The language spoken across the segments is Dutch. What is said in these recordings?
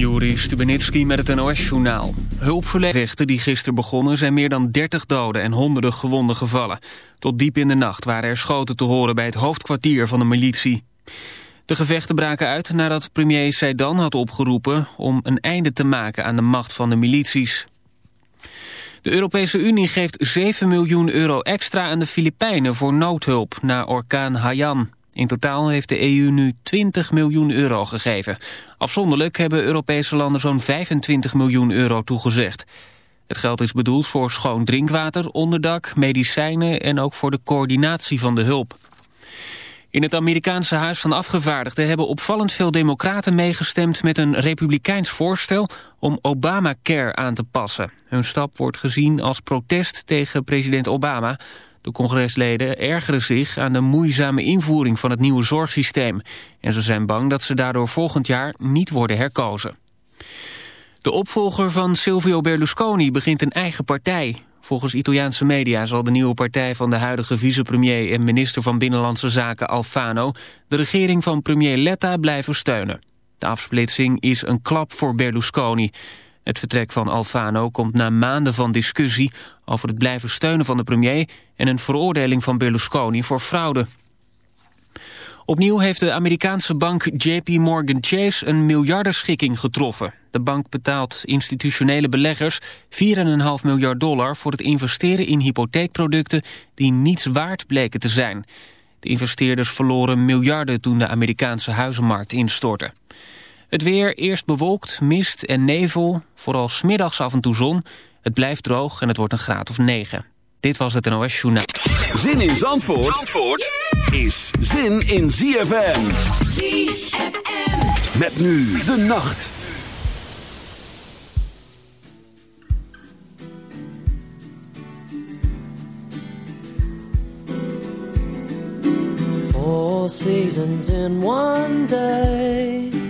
Joris Stubenitski met het NOS-journaal. Hulpverleners die gisteren begonnen zijn meer dan 30 doden en honderden gewonden gevallen. Tot diep in de nacht waren er schoten te horen bij het hoofdkwartier van de militie. De gevechten braken uit nadat premier Seidan had opgeroepen... om een einde te maken aan de macht van de milities. De Europese Unie geeft 7 miljoen euro extra aan de Filipijnen voor noodhulp na orkaan Haiyan. In totaal heeft de EU nu 20 miljoen euro gegeven. Afzonderlijk hebben Europese landen zo'n 25 miljoen euro toegezegd. Het geld is bedoeld voor schoon drinkwater, onderdak, medicijnen en ook voor de coördinatie van de hulp. In het Amerikaanse Huis van Afgevaardigden hebben opvallend veel democraten meegestemd met een republikeins voorstel om Obamacare aan te passen. Hun stap wordt gezien als protest tegen president Obama. De congresleden ergeren zich aan de moeizame invoering van het nieuwe zorgsysteem. En ze zijn bang dat ze daardoor volgend jaar niet worden herkozen. De opvolger van Silvio Berlusconi begint een eigen partij. Volgens Italiaanse media zal de nieuwe partij van de huidige vicepremier en minister van Binnenlandse Zaken Alfano de regering van premier Letta blijven steunen. De afsplitsing is een klap voor Berlusconi. Het vertrek van Alfano komt na maanden van discussie over het blijven steunen van de premier en een veroordeling van Berlusconi voor fraude. Opnieuw heeft de Amerikaanse bank JP Morgan Chase een miljardenschikking getroffen. De bank betaalt institutionele beleggers 4,5 miljard dollar voor het investeren in hypotheekproducten die niets waard bleken te zijn. De investeerders verloren miljarden toen de Amerikaanse huizenmarkt instortte. Het weer eerst bewolkt, mist en nevel, vooral smiddags af en toe zon. Het blijft droog en het wordt een graad of 9. Dit was het NOS Journaal. Zin in Zandvoort, Zandvoort is zin in ZFM. ZFM. Met nu de nacht. Four seasons in one day.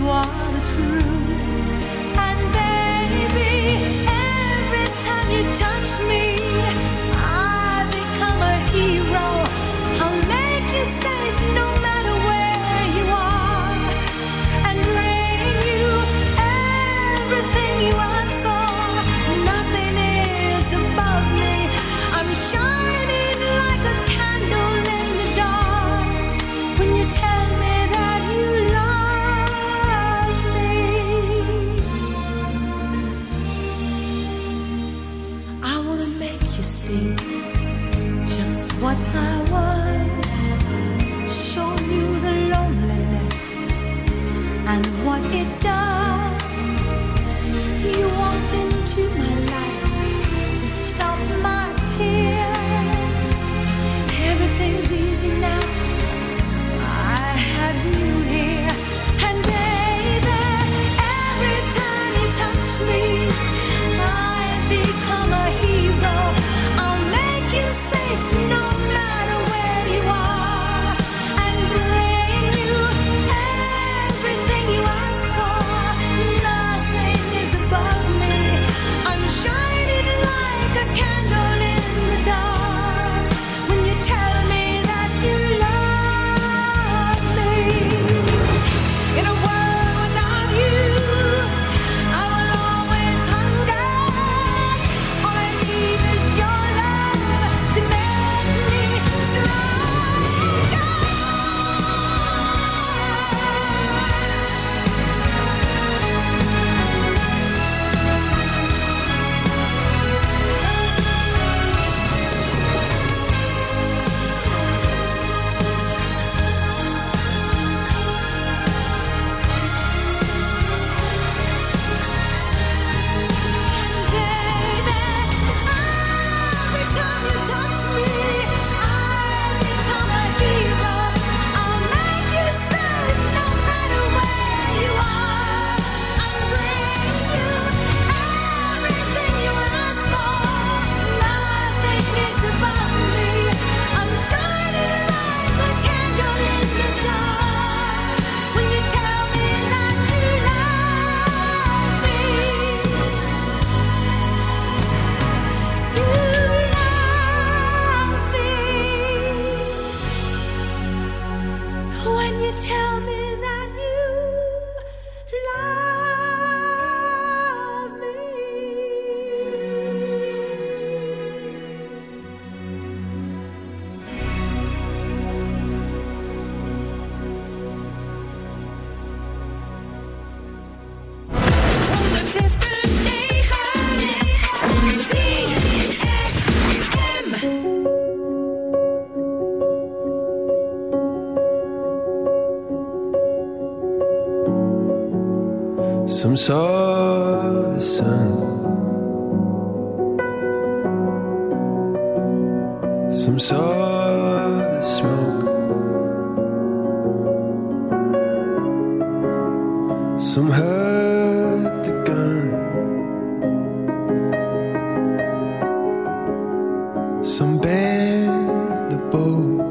you are the truth. Some bend the bow.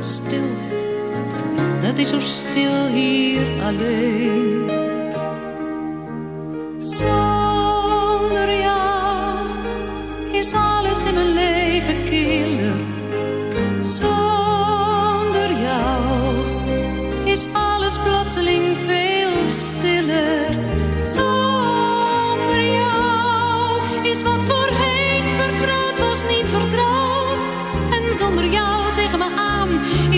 stil. Het is zo stil hier alleen.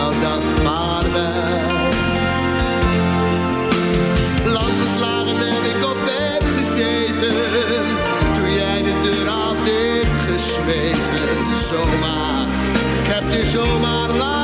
nou dan vaarwel. Lang geslagen heb ik op bed gezeten. Toen jij de deur had dichtgesmeten. Zomaar, ik heb je zomaar laten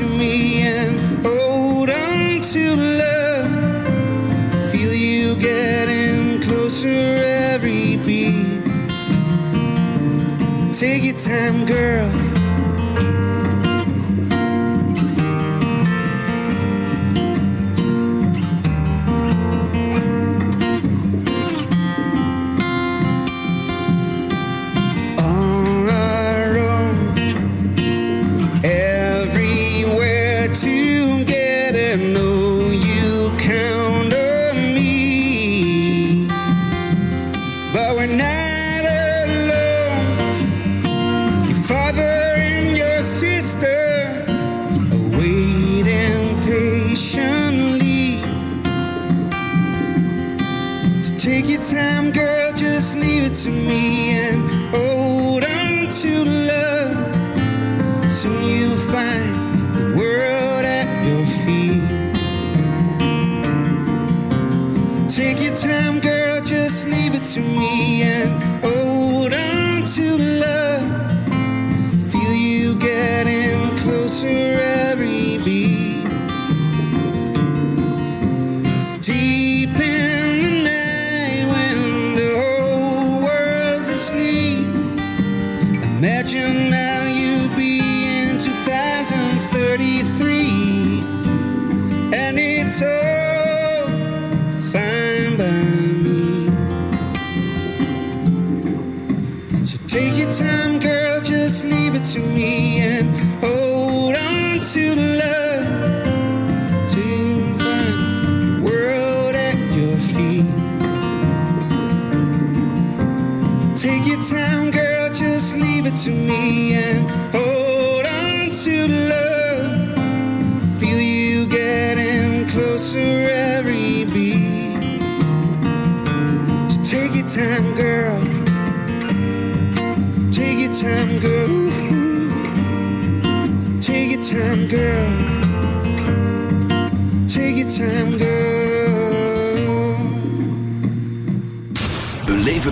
to me and hold on to love. I feel you getting closer every beat. Take your time, girl Take your time.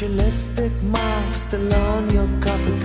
your lipstick mark still on your coffee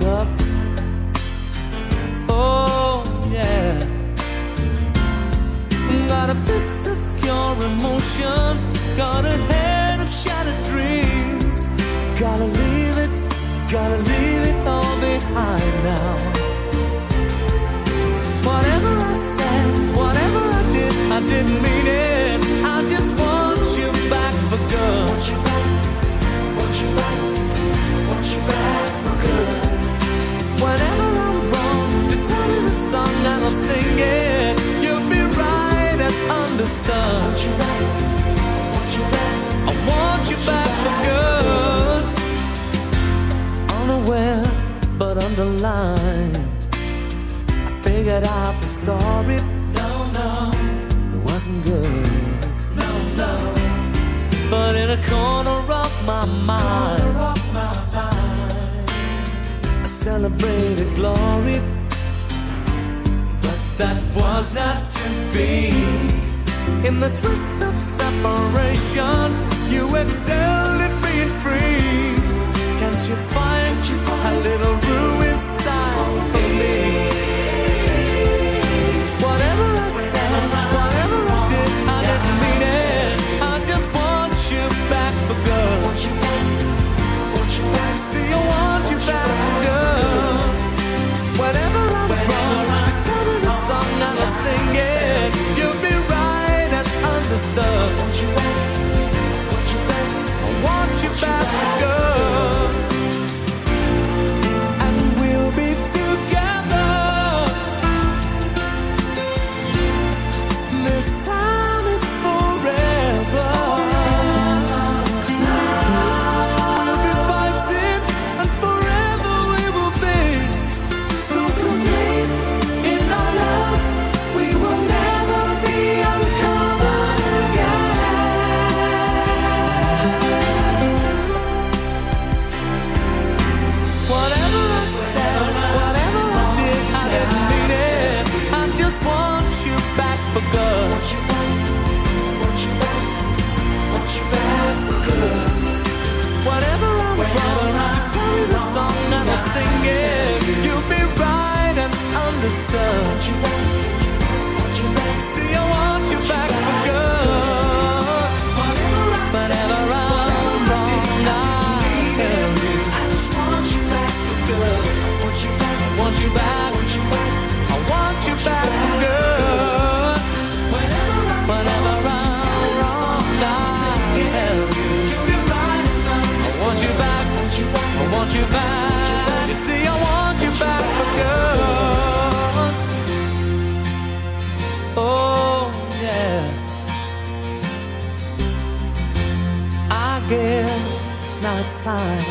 time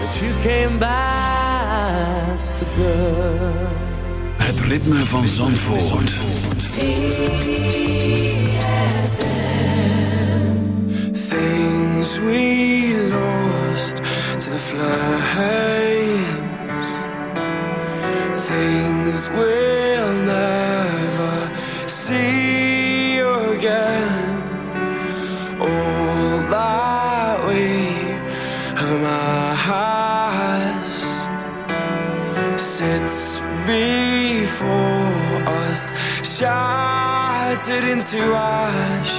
that you came back for good. Het ritme van Zandvoort. Things we lost to the flames. Things we shouted into ash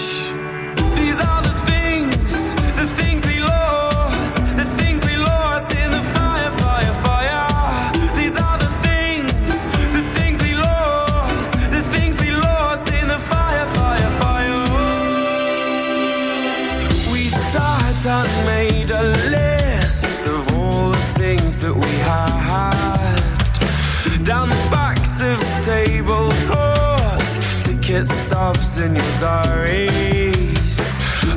It stops in your diaries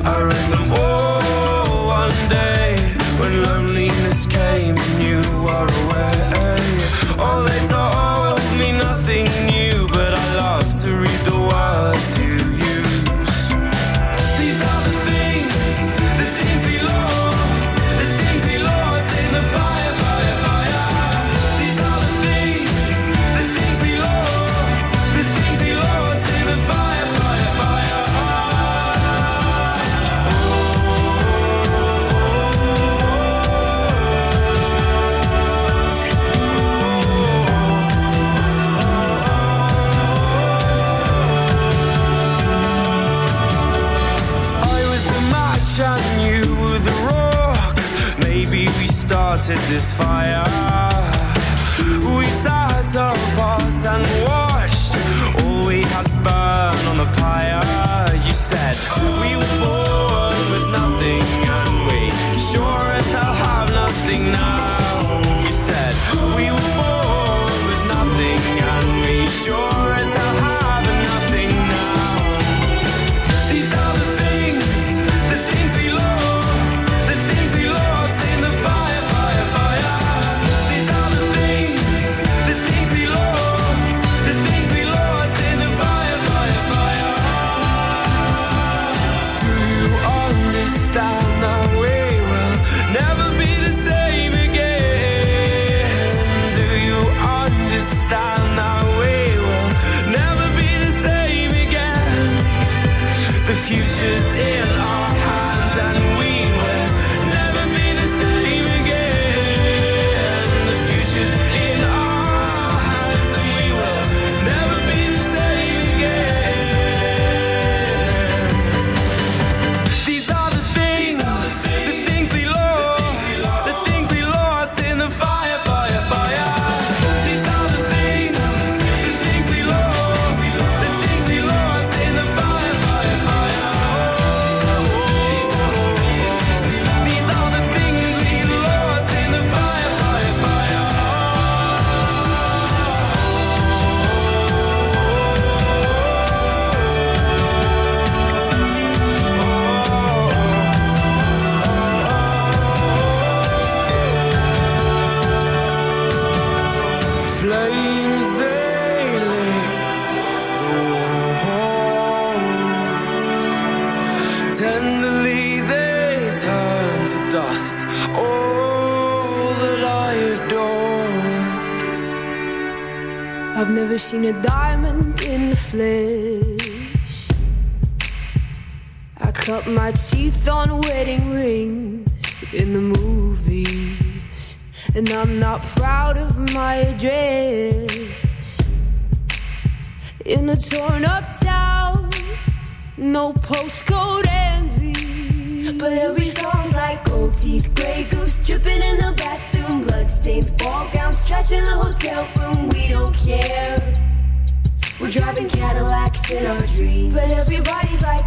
I read the water. satisfied my teeth on wedding rings in the movies, and I'm not proud of my address. In a torn up town, no postcode envy. But every song's like gold teeth, gray goose dripping in the bathroom, bloodstains, ball gowns, trash in the hotel room. We don't care. We're driving Cadillacs in our dreams, but everybody's like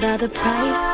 The price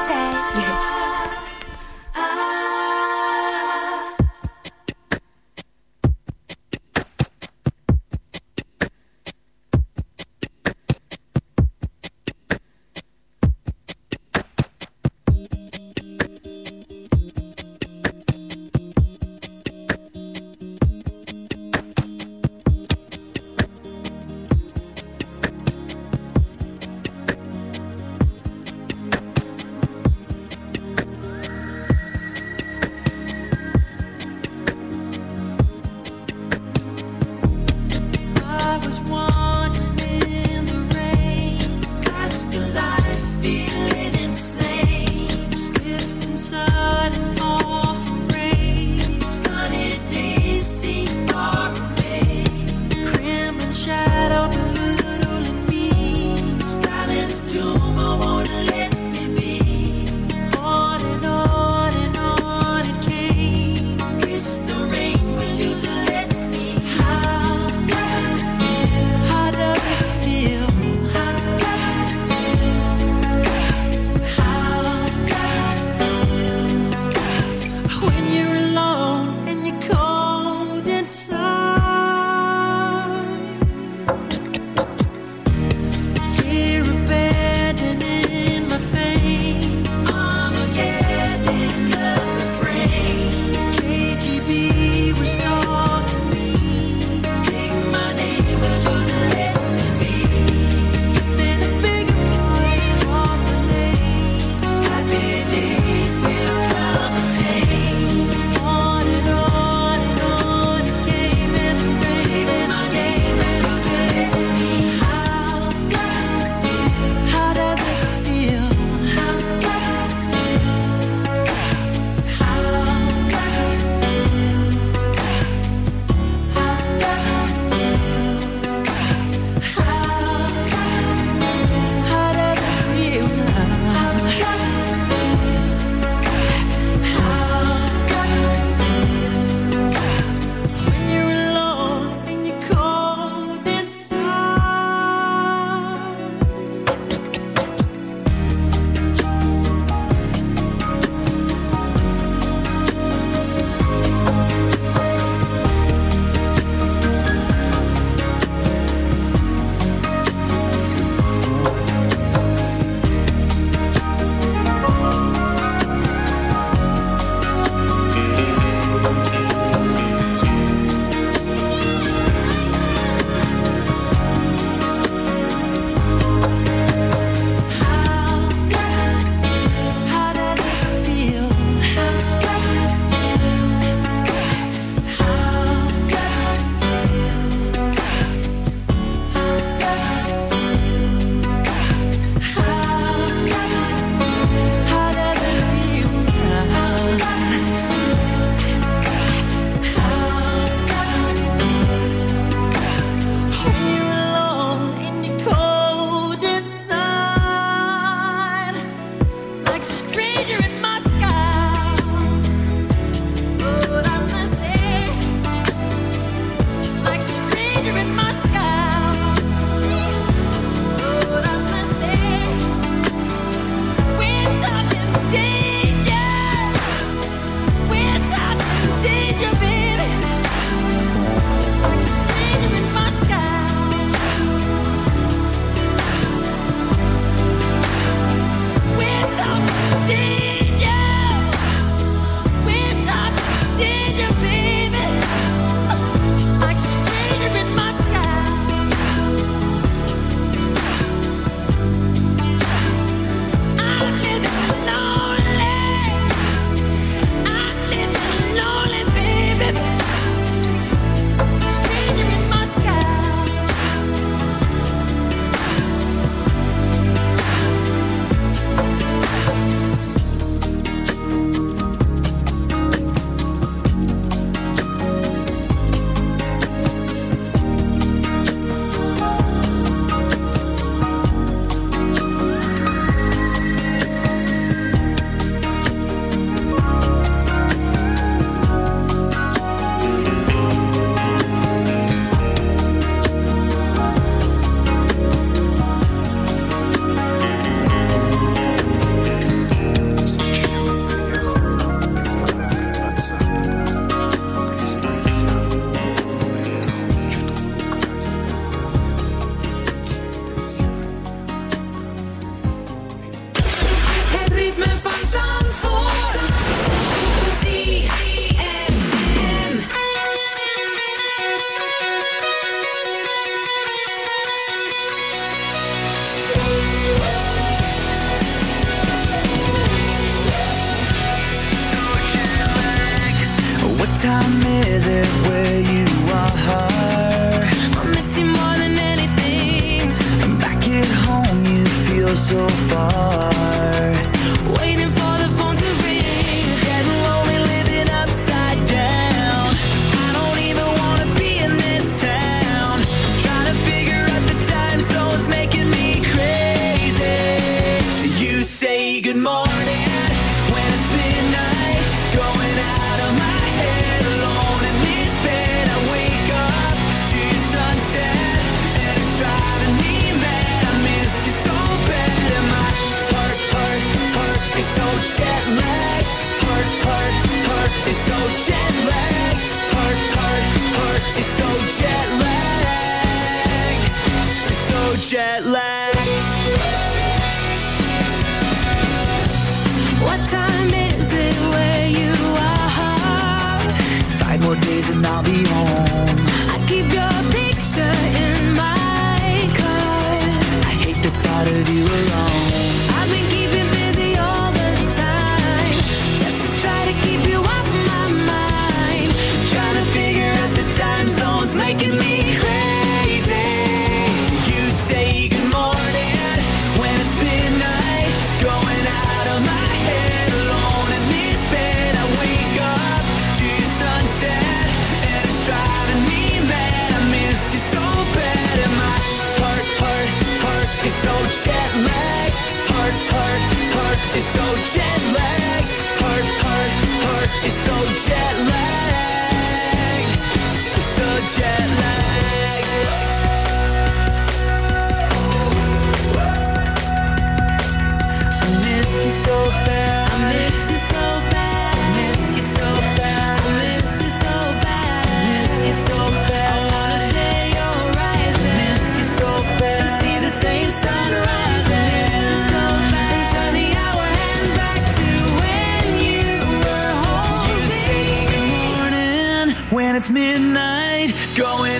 midnight going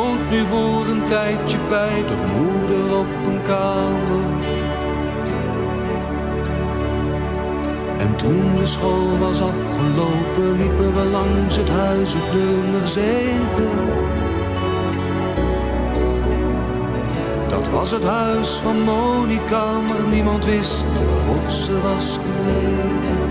nu voor een tijdje bij de moeder op een kamer. En toen de school was afgelopen liepen we langs het huis op nummer zeven. Dat was het huis van Monica, maar niemand wist of ze was gebleven.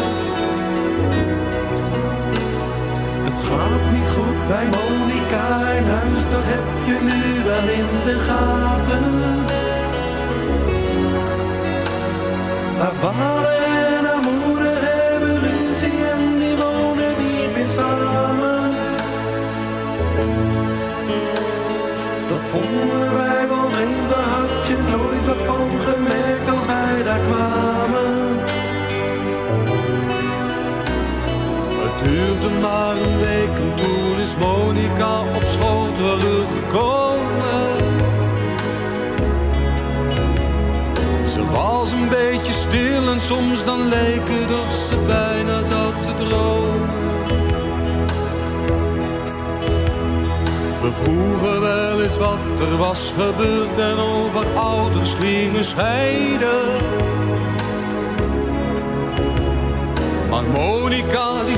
Gaat niet goed bij Monica in huis, dat heb je nu wel in de gaten. Haar vader en haar moeder hebben ruzie en die wonen niet meer samen. Dat vond vonden wij wel vreemd, daar had je nooit wat van gemerkt als wij daar kwamen. Maar een week en toen is Monica op school teruggekomen. Ze was een beetje stil en soms dan leek het of ze bijna zat te dromen. We vroegen wel eens wat er was gebeurd en over ouders gingen scheiden. Maar Monica die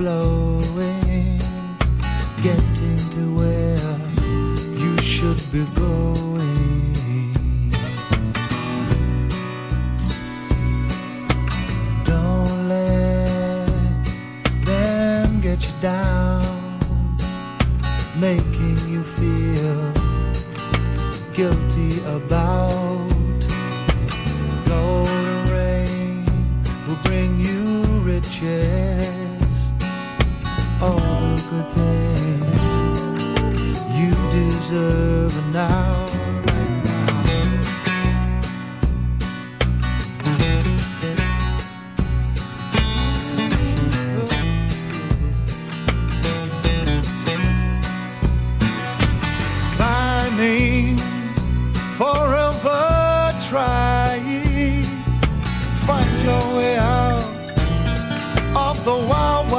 blow.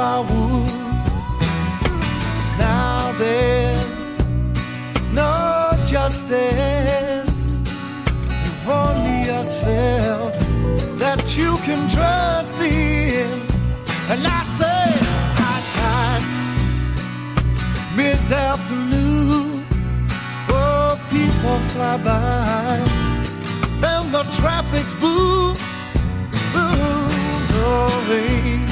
Wild wood now there's no justice you've only yourself that you can trust in. And I say high time mid-afternoon Oh, people fly by and the traffic's boom, boom, blowing